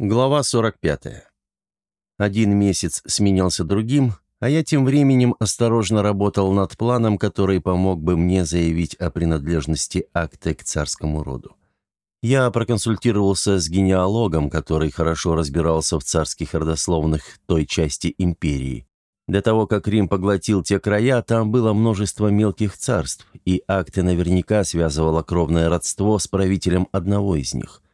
Глава 45. Один месяц сменялся другим, а я тем временем осторожно работал над планом, который помог бы мне заявить о принадлежности акта к царскому роду. Я проконсультировался с генеалогом, который хорошо разбирался в царских родословных той части империи. До того, как Рим поглотил те края, там было множество мелких царств, и акты наверняка связывало кровное родство с правителем одного из них –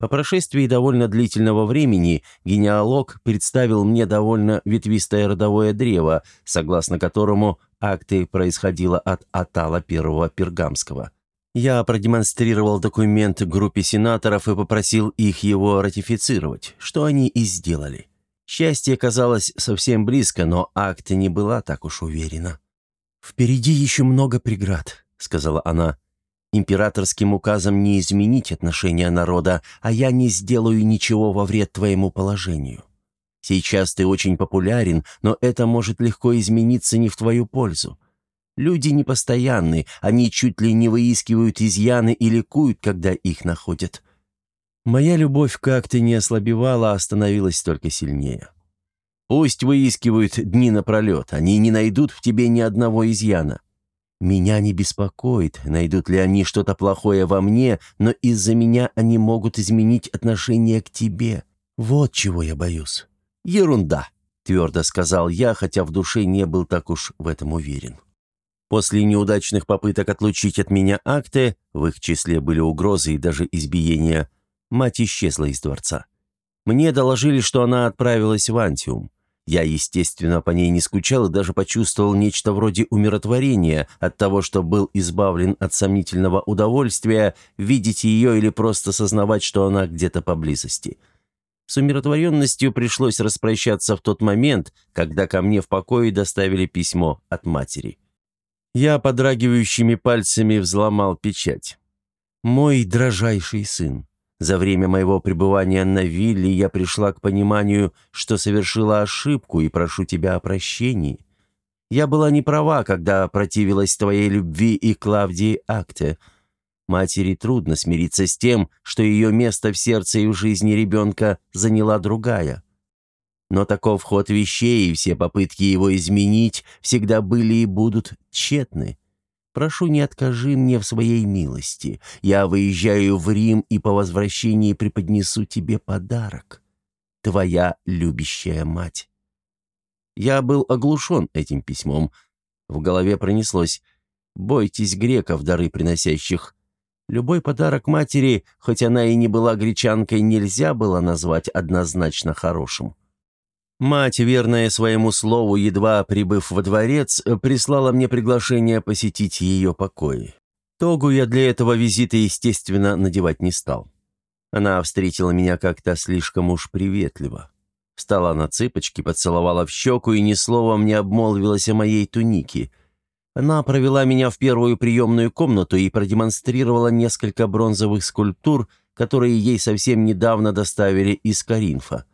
по прошествии довольно длительного времени генеалог представил мне довольно ветвистое родовое древо, согласно которому акты происходило от Атала I Пергамского. Я продемонстрировал документ группе сенаторов и попросил их его ратифицировать, что они и сделали. Счастье казалось совсем близко, но акты не была так уж уверена. «Впереди еще много преград», — сказала она. Императорским указом не изменить отношения народа, а я не сделаю ничего во вред твоему положению. Сейчас ты очень популярен, но это может легко измениться не в твою пользу. Люди непостоянны, они чуть ли не выискивают изъяны и ликуют, когда их находят. Моя любовь как-то не ослабевала, а становилась только сильнее. Пусть выискивают дни напролет, они не найдут в тебе ни одного изъяна. Меня не беспокоит, найдут ли они что-то плохое во мне, но из-за меня они могут изменить отношение к тебе. Вот чего я боюсь». «Ерунда», — твердо сказал я, хотя в душе не был так уж в этом уверен. После неудачных попыток отлучить от меня акты, в их числе были угрозы и даже избиения, мать исчезла из дворца. Мне доложили, что она отправилась в Антиум. Я, естественно, по ней не скучал и даже почувствовал нечто вроде умиротворения от того, что был избавлен от сомнительного удовольствия видеть ее или просто сознавать, что она где-то поблизости. С умиротворенностью пришлось распрощаться в тот момент, когда ко мне в покое доставили письмо от матери. Я подрагивающими пальцами взломал печать. «Мой дрожайший сын, за время моего пребывания на вилле я пришла к пониманию, что совершила ошибку и прошу тебя о прощении. Я была не права, когда противилась твоей любви и Клавдии Акте. Матери трудно смириться с тем, что ее место в сердце и в жизни ребенка заняла другая. Но таков ход вещей, и все попытки его изменить всегда были и будут тщетны. Прошу, не откажи мне в своей милости. Я выезжаю в Рим и по возвращении преподнесу тебе подарок. Твоя любящая мать». Я был оглушен этим письмом. В голове пронеслось «Бойтесь греков, дары приносящих». Любой подарок матери, хоть она и не была гречанкой, нельзя было назвать однозначно хорошим. Мать, верная своему слову, едва прибыв во дворец, прислала мне приглашение посетить ее покои. Тогу я для этого визита, естественно, надевать не стал. Она встретила меня как-то слишком уж приветливо. Встала на цыпочки, поцеловала в щеку и ни словом не обмолвилась о моей тунике. Она провела меня в первую приемную комнату и продемонстрировала несколько бронзовых скульптур, которые ей совсем недавно доставили из Каринфа.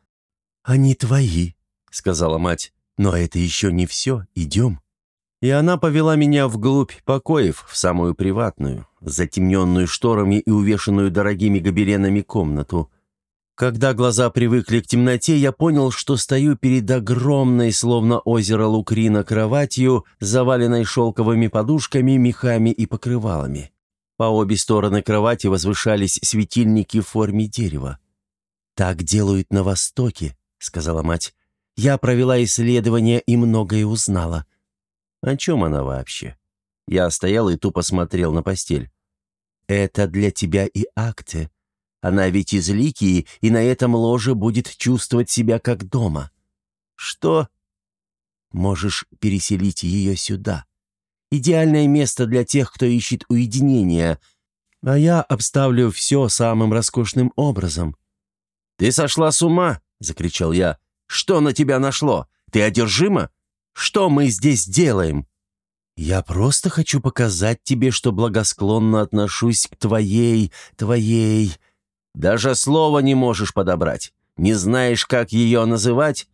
«Они твои», — сказала мать. «Но это еще не все. Идем». И она повела меня вглубь покоев, в самую приватную, затемненную шторами и увешанную дорогими гобеленами комнату. Когда глаза привыкли к темноте, я понял, что стою перед огромной, словно озеро Лукрина, кроватью, заваленной шелковыми подушками, мехами и покрывалами. По обе стороны кровати возвышались светильники в форме дерева. «Так делают на Востоке», — сказала мать. Я провела исследование и многое узнала. О чем она вообще? Я стоял и тупо смотрел на постель. Это для тебя и акты. Она ведь из Ликии, и на этом ложе будет чувствовать себя как дома. Что? Можешь переселить ее сюда. Идеальное место для тех, кто ищет уединения. А я обставлю все самым роскошным образом. «Ты сошла с ума!» — закричал я. Что на тебя нашло? Ты одержима? Что мы здесь делаем?» «Я просто хочу показать тебе, что благосклонно отношусь к твоей, твоей...» «Даже слова не можешь подобрать. Не знаешь, как ее называть?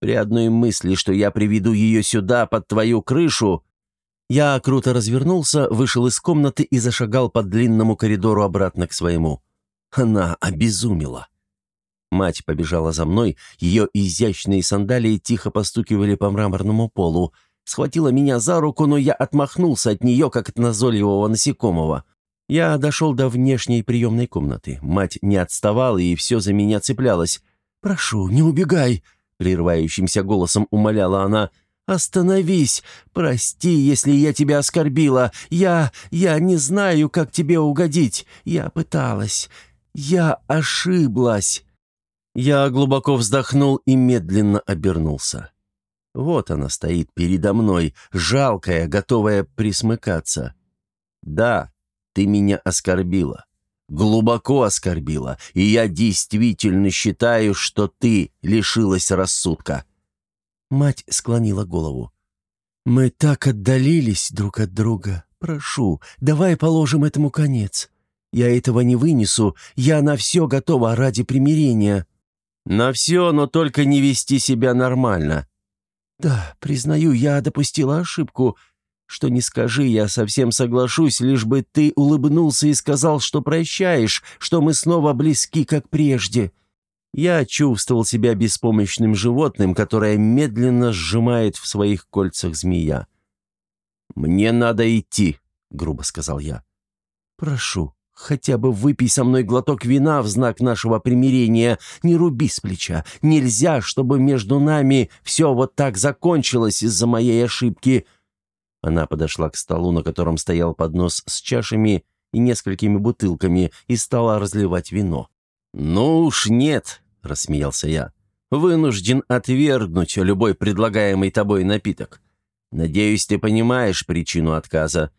При одной мысли, что я приведу ее сюда, под твою крышу...» Я круто развернулся, вышел из комнаты и зашагал по длинному коридору обратно к своему. Она обезумела. Мать побежала за мной, ее изящные сандалии тихо постукивали по мраморному полу. Схватила меня за руку, но я отмахнулся от нее, как от назойливого насекомого. Я дошел до внешней приемной комнаты. Мать не отставала и все за меня цеплялась. «Прошу, не убегай!» — прерывающимся голосом умоляла она. «Остановись! Прости, если я тебя оскорбила. Я... я не знаю, как тебе угодить. Я пыталась. Я ошиблась». Я глубоко вздохнул и медленно обернулся. Вот она стоит передо мной, жалкая, готовая присмыкаться. «Да, ты меня оскорбила. Глубоко оскорбила, и я действительно считаю, что ты лишилась рассудка». Мать склонила голову. «Мы так отдалились друг от друга. Прошу, давай положим этому конец. Я этого не вынесу, я на все готова ради примирения». «На все, но только не вести себя нормально». «Да, признаю, я допустила ошибку. Что не скажи, я совсем соглашусь, лишь бы ты улыбнулся и сказал, что прощаешь, что мы снова близки, как прежде». Я чувствовал себя беспомощным животным, которое медленно сжимает в своих кольцах змея. «Мне надо идти», — грубо сказал я. «Прошу, хотя бы выпей со мной глоток вина в знак нашего примирения. Не руби с плеча. Нельзя, чтобы между нами все вот так закончилось из-за моей ошибки». Она подошла к столу, на котором стоял поднос с чашами и несколькими бутылками, и стала разливать вино. «Ну уж нет», — рассмеялся я. «Вынужден отвергнуть любой предлагаемый тобой напиток. Надеюсь, ты понимаешь причину отказа».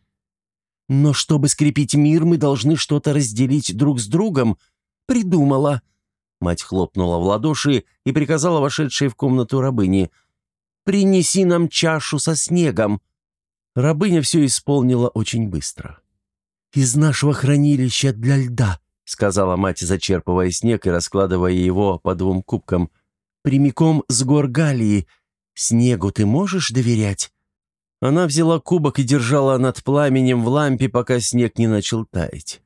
«Но чтобы скрепить мир, мы должны что-то разделить друг с другом. Придумала». Мать хлопнула в ладоши и приказала вошедшей в комнату рабыне. «Принеси нам чашу со снегом». Рабыня все исполнила очень быстро. «Из нашего хранилища для льда», — сказала мать, зачерпывая снег и раскладывая его по двум кубкам. «Прямиком с гор Галии. Снегу ты можешь доверять?» Она взяла кубок и держала над пламенем в лампе, пока снег не начал таять.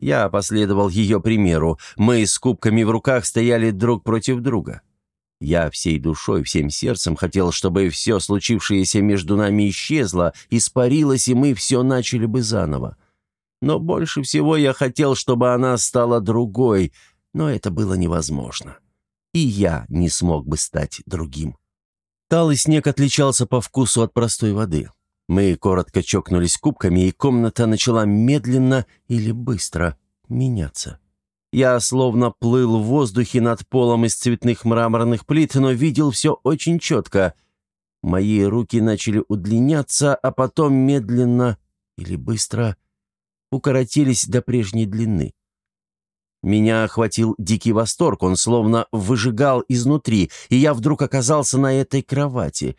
Я последовал ее примеру. Мы с кубками в руках стояли друг против друга. Я всей душой, всем сердцем хотел, чтобы все случившееся между нами исчезло, испарилось, и мы все начали бы заново. Но больше всего я хотел, чтобы она стала другой, но это было невозможно. И я не смог бы стать другим. Талый снег отличался по вкусу от простой воды. Мы коротко чокнулись кубками, и комната начала медленно или быстро меняться. Я словно плыл в воздухе над полом из цветных мраморных плит, но видел все очень четко. Мои руки начали удлиняться, а потом медленно или быстро укоротились до прежней длины. Меня охватил дикий восторг, он словно выжигал изнутри, и я вдруг оказался на этой кровати.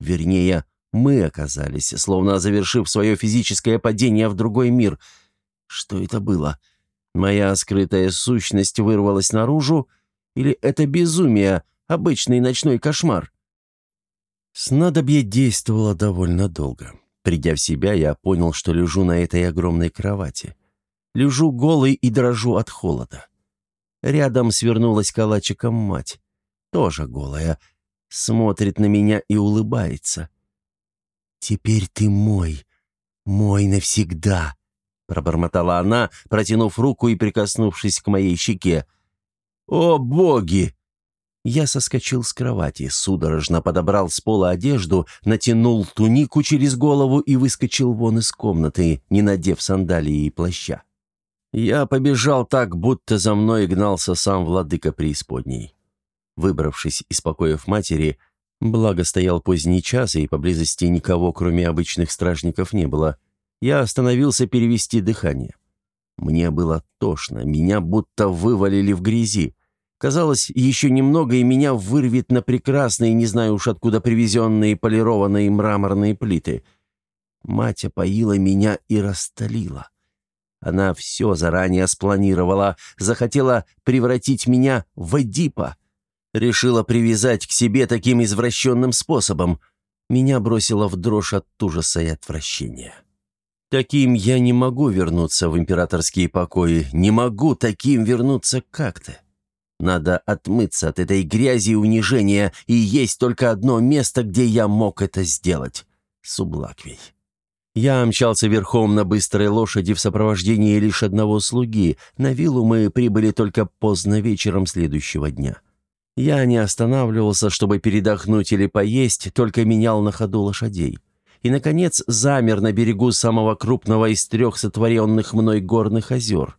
Вернее, мы оказались, словно завершив свое физическое падение в другой мир. Что это было? — Моя скрытая сущность вырвалась наружу, или это безумие, обычный ночной кошмар? Снадобье действовало довольно долго. Придя в себя, я понял, что лежу на этой огромной кровати. Лежу голый и дрожу от холода. Рядом свернулась калачиком мать. Тоже голая. Смотрит на меня и улыбается. «Теперь ты мой. Мой навсегда», — пробормотала она, протянув руку и прикоснувшись к моей щеке. «О, боги!» Я соскочил с кровати, судорожно подобрал с пола одежду, натянул тунику через голову и выскочил вон из комнаты, не надев сандалии и плаща. Я побежал так, будто за мной гнался сам владыка преисподней. Выбравшись из покоев матери, благо стоял поздний час, и поблизости никого, кроме обычных стражников, не было, я остановился перевести дыхание. Мне было тошно, меня будто вывалили в грязи. Казалось, еще немного, и меня вырвет на прекрасные, не знаю уж откуда привезенные полированные мраморные плиты. Мать опоила меня и растолила. Она все заранее спланировала, захотела превратить меня в Эдипа. Решила привязать к себе таким извращенным способом. Меня бросило в дрожь от ужаса и отвращения. Таким я не могу вернуться в императорские покои, не могу таким вернуться как-то. Надо отмыться от этой грязи и унижения, и есть только одно место, где я мог это сделать — Сублаквей. Я мчался верхом на быстрой лошади в сопровождении лишь одного слуги. На виллу мы прибыли только поздно вечером следующего дня. Я не останавливался, чтобы передохнуть или поесть, только менял на ходу лошадей. И, наконец, замер на берегу самого крупного из трех сотворенных мной горных озер.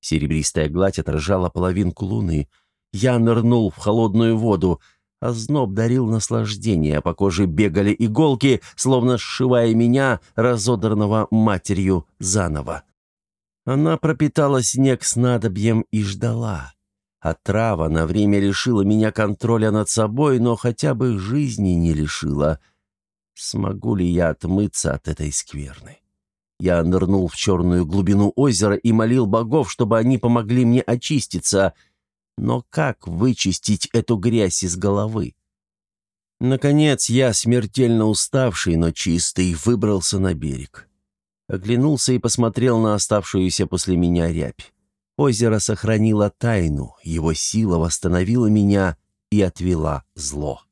Серебристая гладь отражала половинку луны. Я нырнул в холодную воду — а зноб дарил наслаждение, по коже бегали иголки, словно сшивая меня, разодранного матерью, заново. Она пропитала снег снадобьем и ждала. А трава на время лишила меня контроля над собой, но хотя бы жизни не лишила. Смогу ли я отмыться от этой скверны? Я нырнул в черную глубину озера и молил богов, чтобы они помогли мне очиститься — но как вычистить эту грязь из головы? Наконец я, смертельно уставший, но чистый, выбрался на берег. Оглянулся и посмотрел на оставшуюся после меня рябь. Озеро сохранило тайну, его сила восстановила меня и отвела зло.